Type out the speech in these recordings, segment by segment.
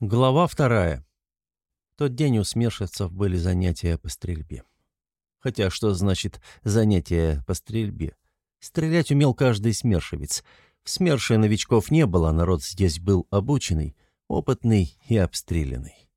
Глава вторая. В тот день у смершевцев были занятия по стрельбе. Хотя что значит «занятия по стрельбе»? Стрелять умел каждый смершевец. В СМЕРШе новичков не было, народ здесь был обученный, опытный и обстрелянный.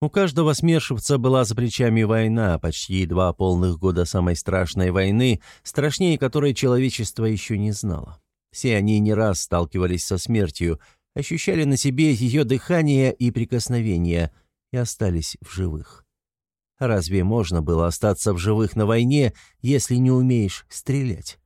У каждого смершевца была за плечами война, почти два полных года самой страшной войны, страшнее которой человечество еще не знало. Все они не раз сталкивались со смертью – ощущали на себе ее дыхание и прикосновение и остались в живых. Разве можно было остаться в живых на войне, если не умеешь стрелять?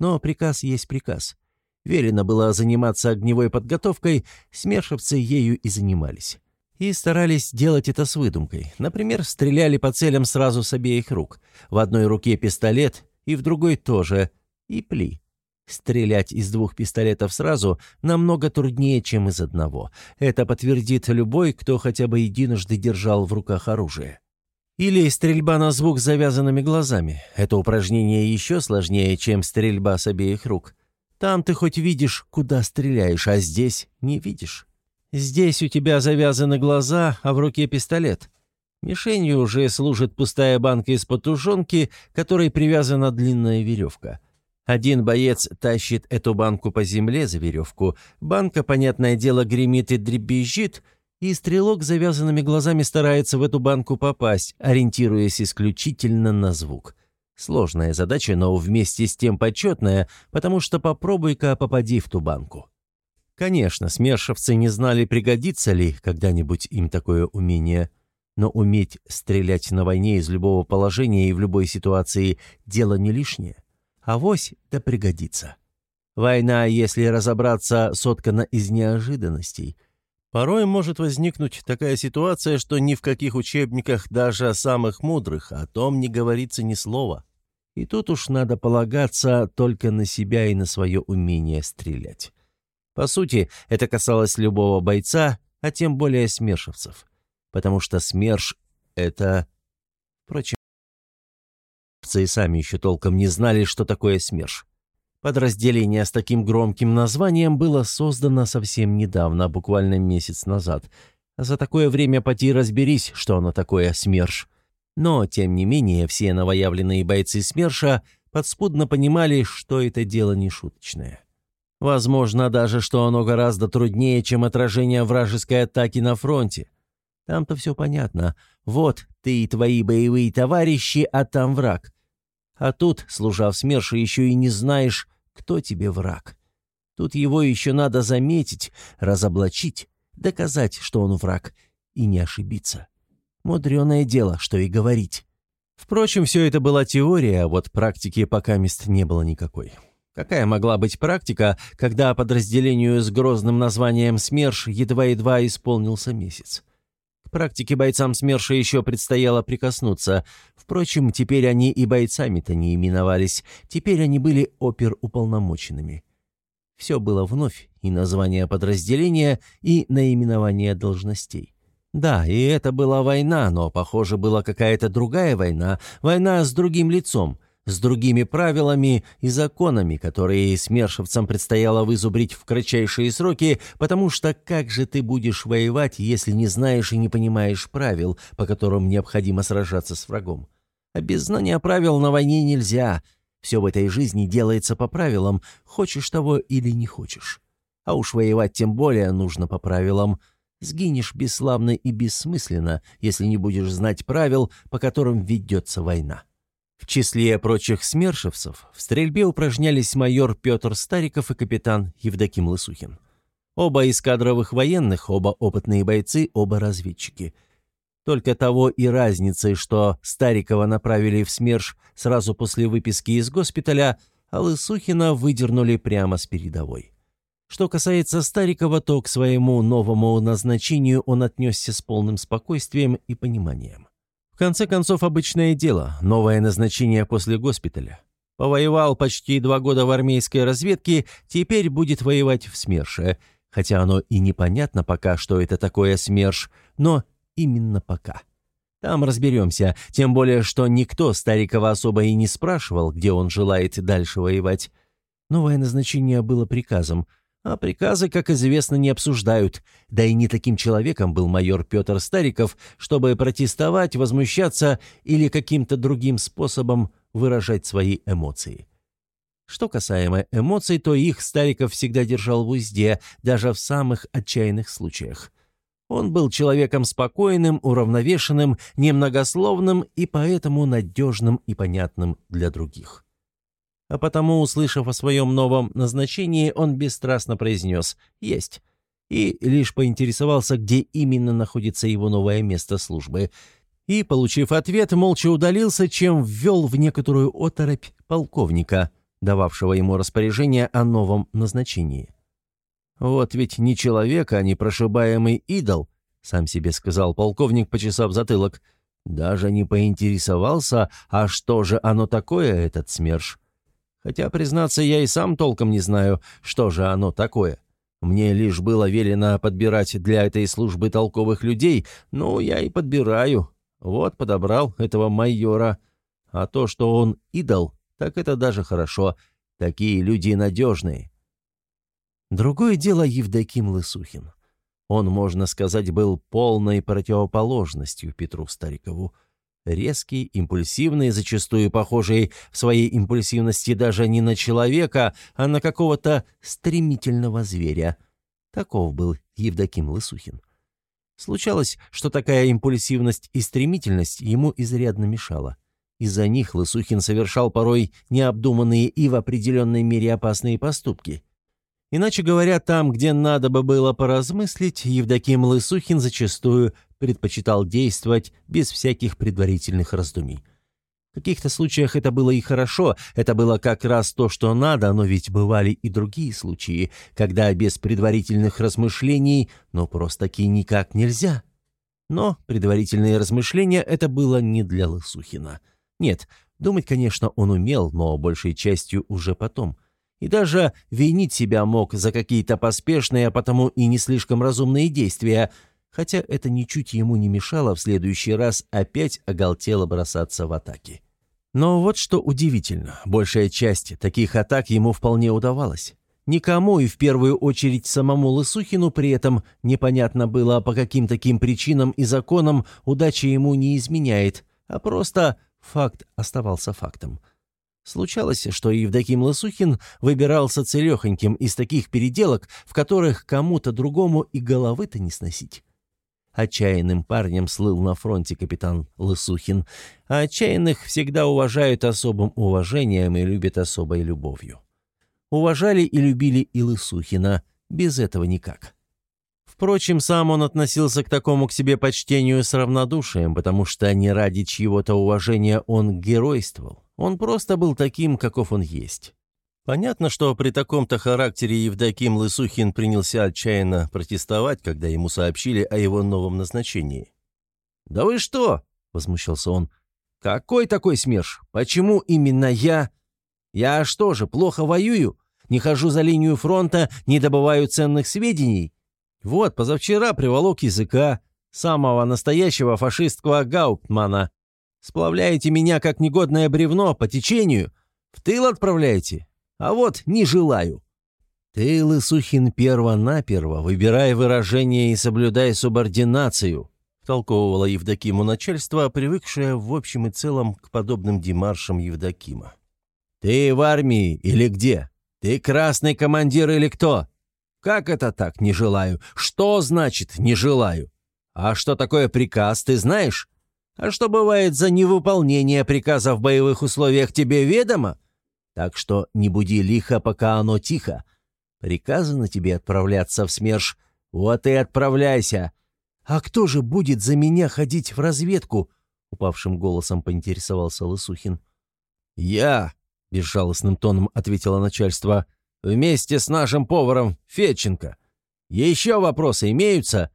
Но приказ есть приказ. Велено было заниматься огневой подготовкой, смершевцы ею и занимались. И старались делать это с выдумкой. Например, стреляли по целям сразу с обеих рук. В одной руке пистолет, и в другой тоже, и пли. Стрелять из двух пистолетов сразу намного труднее, чем из одного. Это подтвердит любой, кто хотя бы единожды держал в руках оружие. Или стрельба на звук с завязанными глазами. Это упражнение еще сложнее, чем стрельба с обеих рук. Там ты хоть видишь, куда стреляешь, а здесь не видишь. Здесь у тебя завязаны глаза, а в руке пистолет. Мишенью уже служит пустая банка из-под тушенки, которой привязана длинная веревка. Один боец тащит эту банку по земле за веревку, банка, понятное дело, гремит и дребезжит, и стрелок завязанными глазами старается в эту банку попасть, ориентируясь исключительно на звук. Сложная задача, но вместе с тем почетная, потому что попробуй-ка попади в ту банку. Конечно, смершевцы не знали, пригодится ли когда-нибудь им такое умение, но уметь стрелять на войне из любого положения и в любой ситуации – дело не лишнее. Авось да пригодится. Война, если разобраться, соткана из неожиданностей. Порой может возникнуть такая ситуация, что ни в каких учебниках, даже самых мудрых, о том не говорится ни слова. И тут уж надо полагаться только на себя и на свое умение стрелять. По сути, это касалось любого бойца, а тем более смершевцев. Потому что СМЕРШ — это... Впрочем, Овцы и сами еще толком не знали, что такое СМЕРШ. Подразделение с таким громким названием было создано совсем недавно, буквально месяц назад. За такое время поти разберись, что оно такое СМЕРШ. Но, тем не менее, все новоявленные бойцы СМЕРШа подспудно понимали, что это дело не шуточное. Возможно даже, что оно гораздо труднее, чем отражение вражеской атаки на фронте. Там-то все понятно. Вот ты и твои боевые товарищи, а там враг. А тут, служа в СМЕРШе, еще и не знаешь, кто тебе враг. Тут его еще надо заметить, разоблачить, доказать, что он враг, и не ошибиться. Мудреное дело, что и говорить. Впрочем, все это была теория, а вот практики пока мест не было никакой. Какая могла быть практика, когда подразделению с грозным названием СМЕРШ едва-едва исполнился месяц? Практике бойцам СМЕРШа еще предстояло прикоснуться. Впрочем, теперь они и бойцами-то не именовались. Теперь они были оперуполномоченными. Все было вновь, и название подразделения, и наименование должностей. Да, и это была война, но, похоже, была какая-то другая война, война с другим лицом, с другими правилами и законами, которые смершевцам предстояло вызубрить в кратчайшие сроки, потому что как же ты будешь воевать, если не знаешь и не понимаешь правил, по которым необходимо сражаться с врагом? А без знания правил на войне нельзя. Все в этой жизни делается по правилам, хочешь того или не хочешь. А уж воевать тем более нужно по правилам. Сгинешь бесславно и бессмысленно, если не будешь знать правил, по которым ведется война. В числе прочих смершевцев в стрельбе упражнялись майор Петр Стариков и капитан Евдоким Лысухин. Оба из кадровых военных, оба опытные бойцы, оба разведчики. Только того и разницы, что Старикова направили в СМЕРШ сразу после выписки из госпиталя, а Лысухина выдернули прямо с передовой. Что касается Старикова, то к своему новому назначению он отнесся с полным спокойствием и пониманием. В конце концов, обычное дело, новое назначение после госпиталя. Повоевал почти два года в армейской разведке, теперь будет воевать в СМЕРШе, хотя оно и непонятно пока, что это такое СМЕРШ, но именно пока. Там разберемся, тем более, что никто Старикова особо и не спрашивал, где он желает дальше воевать. Новое назначение было приказом, А приказы, как известно, не обсуждают. Да и не таким человеком был майор Петр Стариков, чтобы протестовать, возмущаться или каким-то другим способом выражать свои эмоции. Что касаемо эмоций, то их Стариков всегда держал в узде, даже в самых отчаянных случаях. Он был человеком спокойным, уравновешенным, немногословным и поэтому надежным и понятным для других а потому, услышав о своем новом назначении, он бесстрастно произнес «Есть» и лишь поинтересовался, где именно находится его новое место службы. И, получив ответ, молча удалился, чем ввел в некоторую оторопь полковника, дававшего ему распоряжение о новом назначении. «Вот ведь не человек, а непрошибаемый идол», — сам себе сказал полковник, почесав затылок. «Даже не поинтересовался, а что же оно такое, этот СМЕРШ?» Хотя, признаться, я и сам толком не знаю, что же оно такое. Мне лишь было велено подбирать для этой службы толковых людей, ну, я и подбираю. Вот подобрал этого майора. А то, что он идол, так это даже хорошо. Такие люди надежные. Другое дело Евдоким Лысухин. Он, можно сказать, был полной противоположностью Петру Старикову. Резкий, импульсивный, зачастую похожий в своей импульсивности даже не на человека, а на какого-то стремительного зверя. Таков был Евдоким Лысухин. Случалось, что такая импульсивность и стремительность ему изрядно мешала. Из-за них Лысухин совершал порой необдуманные и в определенной мере опасные поступки. Иначе говоря, там, где надо бы было поразмыслить, Евдоким Лысухин зачастую предпочитал действовать без всяких предварительных раздумий. В каких-то случаях это было и хорошо, это было как раз то, что надо, но ведь бывали и другие случаи, когда без предварительных размышлений, ну просто-таки никак нельзя. Но предварительные размышления это было не для Лысухина. Нет, думать, конечно, он умел, но большей частью уже потом. И даже винить себя мог за какие-то поспешные, а потому и не слишком разумные действия – хотя это ничуть ему не мешало в следующий раз опять оголтело бросаться в атаки. Но вот что удивительно, большая часть таких атак ему вполне удавалась. Никому и в первую очередь самому Лысухину при этом непонятно было, по каким таким причинам и законам удача ему не изменяет, а просто факт оставался фактом. Случалось, что Евдоким Лысухин выбирался целехоньким из таких переделок, в которых кому-то другому и головы-то не сносить. Отчаянным парнем слыл на фронте капитан Лысухин, а отчаянных всегда уважают особым уважением и любят особой любовью. Уважали и любили и Лысухина, без этого никак. Впрочем, сам он относился к такому к себе почтению с равнодушием, потому что не ради чьего-то уважения он геройствовал. Он просто был таким, каков он есть. Понятно, что при таком-то характере Евдоким Лысухин принялся отчаянно протестовать, когда ему сообщили о его новом назначении. «Да вы что?» — возмущался он. «Какой такой СМЕРШ? Почему именно я? Я что же, плохо воюю? Не хожу за линию фронта, не добываю ценных сведений? Вот, позавчера приволок языка, самого настоящего фашистского гауптмана. Сплавляете меня, как негодное бревно, по течению. В тыл отправляете? А вот не желаю. Ты, Лысухин, перво-наперво выбирай выражение и соблюдай субординацию, втолковывала Евдокиму начальство, привыкшее в общем и целом к подобным демаршам Евдокима. «Ты в армии или где? Ты красный командир или кто? Как это так, не желаю? Что значит «не желаю»? А что такое приказ, ты знаешь? А что бывает за невыполнение приказа в боевых условиях, тебе ведомо? Так что не буди лихо, пока оно тихо. Приказано тебе отправляться в СМЕРШ, вот и отправляйся. А кто же будет за меня ходить в разведку?» Упавшим голосом поинтересовался Лысухин. «Я», — безжалостным тоном ответило начальство, — «вместе с нашим поваром Федченко. Еще вопросы имеются?»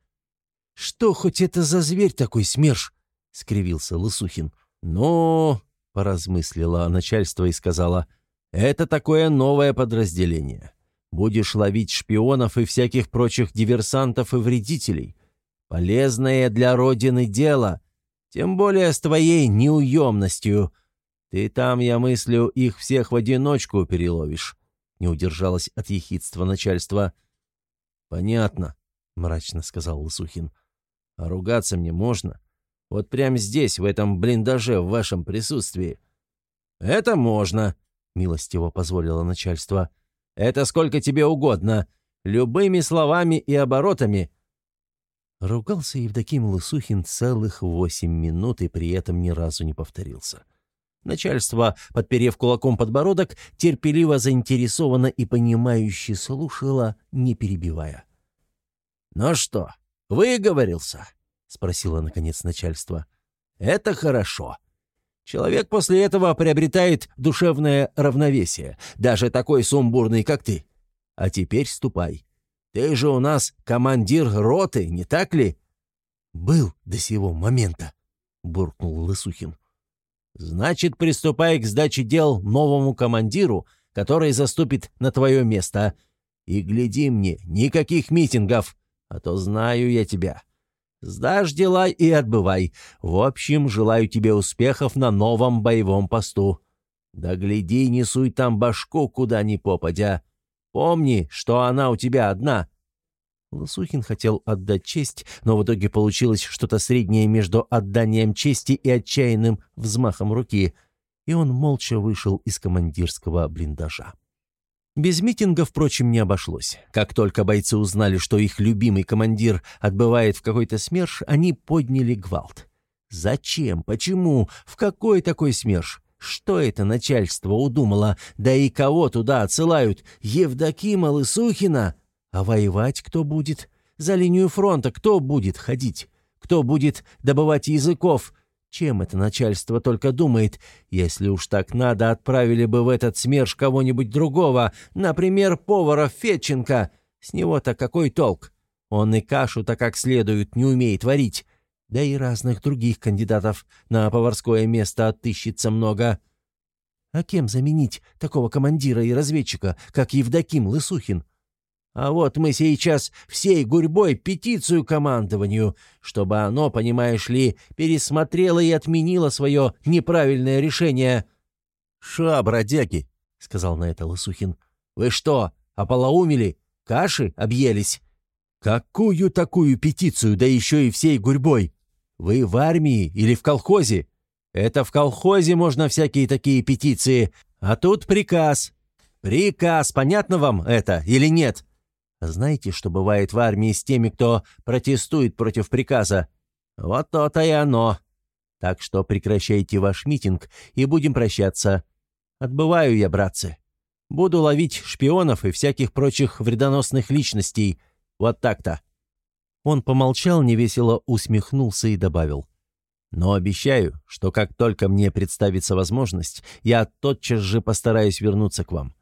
«Что хоть это за зверь такой СМЕРШ?» — скривился Лысухин. «Ну...» — поразмыслила начальство и сказала — это такое новое подразделение. Будешь ловить шпионов и всяких прочих диверсантов и вредителей. Полезное для Родины дело, тем более с твоей неуемностью. Ты там, я мыслю, их всех в одиночку переловишь. — не удержалось от ехидства начальства. «Понятно», — мрачно сказал Лысухин. «А ругаться мне можно? Вот прямо здесь, в этом блиндаже, в вашем присутствии». «Это можно», — милостиво позволило начальство. «Это сколько тебе угодно. Любыми словами и оборотами». Ругался Евдоким Лысухин целых восемь минут и при этом ни разу не повторился. Начальство, подперев кулаком подбородок, терпеливо заинтересованно и понимающе слушало, не перебивая. «Ну что, выговорился?» — спросило, наконец, начальство. «Это хорошо. Человек после этого приобретает душевное равновесие, даже такой сумбурный, как ты. А теперь ступай. Ты же у нас командир роты, не так ли?» «Был до сего момента», — буркнул Лысухин. «Значит, приступай к сдаче дел новому командиру, который заступит на твое место. И гляди мне, никаких митингов, а то знаю я тебя. Сдашь дела и отбывай. В общем, желаю тебе успехов на новом боевом посту. Да гляди, не суй там башку куда ни попадя. Помни, что она у тебя одна». Лосухин хотел отдать честь, но в итоге получилось что-то среднее между отданием чести и отчаянным взмахом руки, и он молча вышел из командирского блиндажа. Без митинга, впрочем, не обошлось. Как только бойцы узнали, что их любимый командир отбывает в какой-то СМЕРШ, они подняли гвалт. Зачем? Почему? В какой такой СМЕРШ? Что это начальство удумало? Да и кого туда отсылают? Евдокима Лысухина? А воевать кто будет? За линию фронта кто будет ходить? Кто будет добывать языков? Чем это начальство только думает? Если уж так надо, отправили бы в этот СМЕРШ кого-нибудь другого, например, повара Фетченко. С него-то какой толк? Он и кашу-то как следует не умеет варить. Да и разных других кандидатов на поварское место отыщется много. А кем заменить такого командира и разведчика, как Евдоким Лысухин? А вот мы сейчас всей гурьбой петицию командованию, чтобы оно, понимаешь ли, пересмотрело и отменило свое неправильное решение». «Ша, бродяги!» — сказал на это Лысухин. «Вы что, ополоумели? Каши объелись?» «Какую такую петицию, да еще и всей гурьбой? Вы в армии или в колхозе? Это в колхозе можно всякие такие петиции, а тут приказ. Приказ, понятно вам это или нет?» Знаете, что бывает в армии с теми, кто протестует против приказа? Вот то-то и оно. Так что прекращайте ваш митинг и будем прощаться. Отбываю я, братцы. Буду ловить шпионов и всяких прочих вредоносных личностей. Вот так-то». Он помолчал, невесело усмехнулся и добавил. «Но обещаю, что как только мне представится возможность, я тотчас же постараюсь вернуться к вам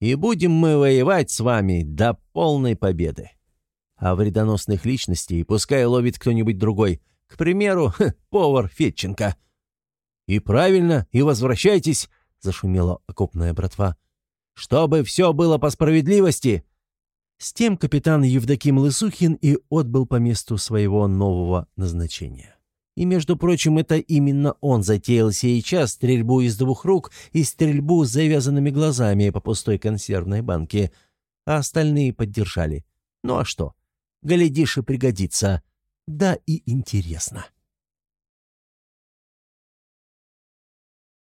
и будем мы воевать с вами до полной победы. А вредоносных личностей пускай ловит кто-нибудь другой, к примеру, повар Фетченко». «И правильно, и возвращайтесь», — зашумела окопная братва. «Чтобы все было по справедливости». С тем капитан Евдоким Лысухин и отбыл по месту своего нового назначения. И, между прочим, это именно он затеял сейчас стрельбу из двух рук и стрельбу с завязанными глазами по пустой консервной банке, а остальные поддержали. Ну а что? Глядишь и пригодится. Да и интересно.